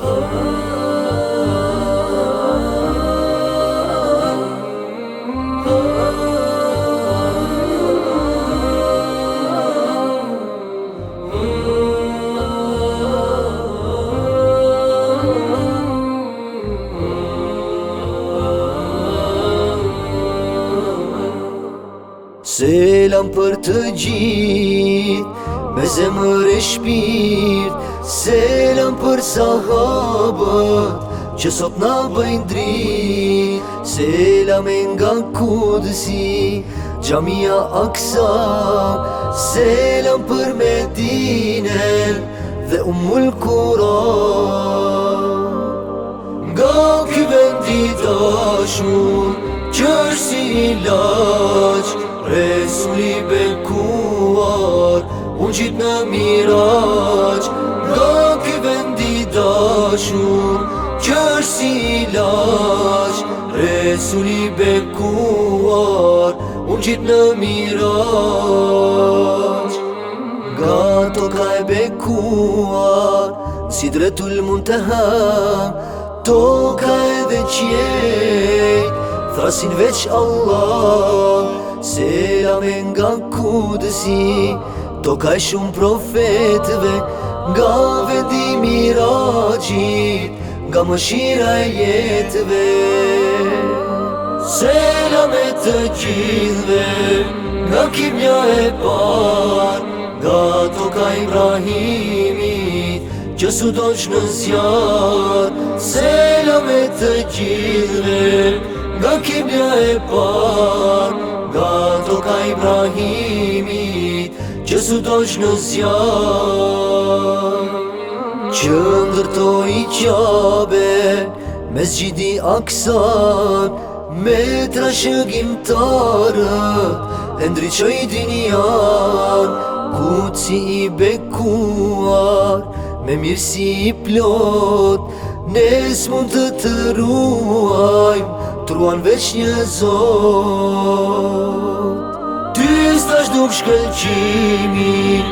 Oh Oh për të gjithë Me zemër e shpirt Selëm për sahabët Që sot në bëjnë dri Selëm e nga kudësi Gjamia aksa Selëm për medinen Dhe umul kura Nga kjë vendi tashmur si ilaq Resuli bekuar Unë gjitë në miraj Do ke vendi dashur Që është si ilaj Resul bekuar Unë gjitë në miraj Nga to ka e bekuar Si dretul mund të ha To ka e dhe qjej Thrasin veç Allah Se jam nga kudësi Do ka shumë profetëve Nga vedimi raqit Nga më shira jetëve Selamet të gjithve Nga kimja e par Nga to ka Ibrahimi Që su do që në zjar Selamet të gjithve Nga kimja e par Nga to ka Ibrahimi su dojsh në zjarë Që ndërtoj i qabe Me zgjidi aksan Me shëgjim gjimtarë E ndryqoj dinjan Ku ci i bekuar Me mirësi i plot Nes mund të të Truan veç një zot Ty s'tasht duk shkelqimin,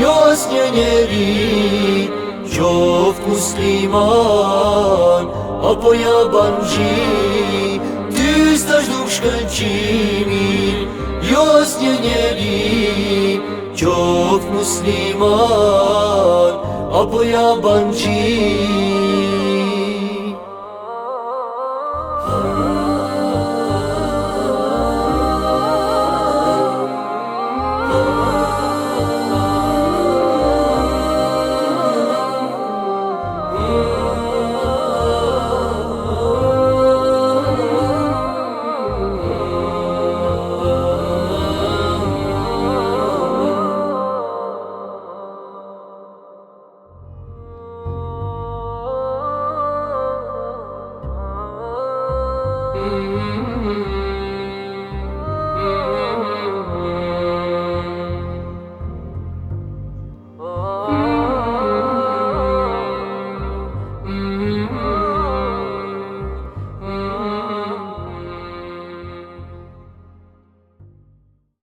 jo as një njeri, qof musliman, apo ja banqin Ty s'tasht duk shkelqimin, jo as një njeri, qof musliman, apo ja banqin